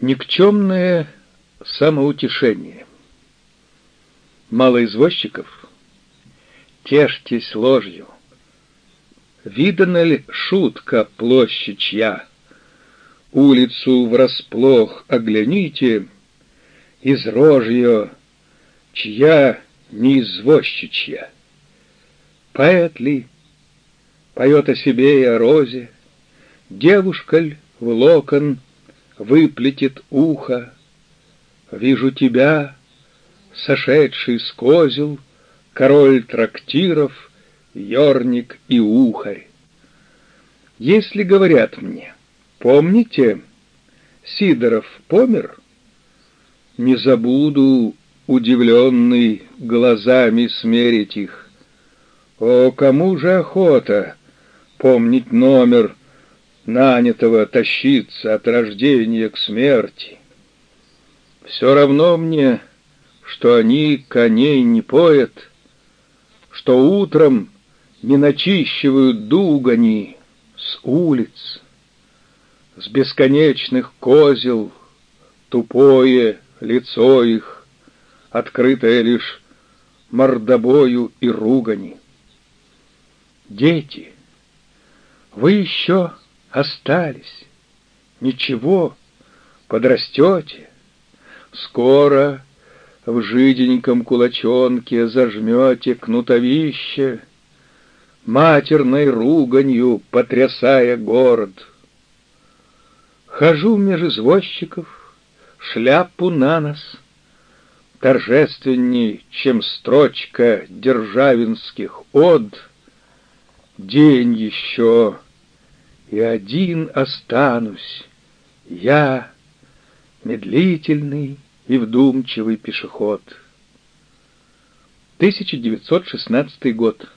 Никчемное самоутешение. Мало извозчиков? Тешьтесь ложью. Видана ли шутка площадь чья? Улицу врасплох огляните, Из рожья, чья не извозчичья. Поэт ли? Поет о себе и о розе, Девушка ль в локон выплетет ухо. Вижу тебя, сошедший с козел, Король трактиров, ерник и ухарь. Если говорят мне, помните, Сидоров помер, Не забуду, удивленный, глазами смерить их. О, кому же охота помнить номер нанятого тащиться от рождения к смерти. Все равно мне, что они коней не поят, что утром не начищивают дугани с улиц, с бесконечных козел, тупое лицо их, открытое лишь мордобою и ругани. Дети, вы еще остались. Ничего, подрастете. Скоро в жиденьком кулачонке зажмете кнутовище, Матерной руганью потрясая город. Хожу меж извозчиков, шляпу на нос, Торжественней, чем строчка державинских од, День еще и один останусь, я, медлительный и вдумчивый пешеход. 1916 год.